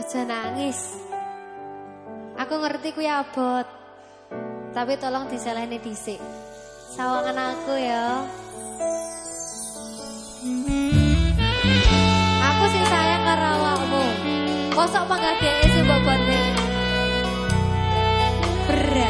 Ojo nangis. Aku ngerti kuwi abot. Tapi tolong diselehne dhisik. Sawangan aku ya. Aku sing sayang karo awakmu. Kosok panggah dhek sing mbok Berat.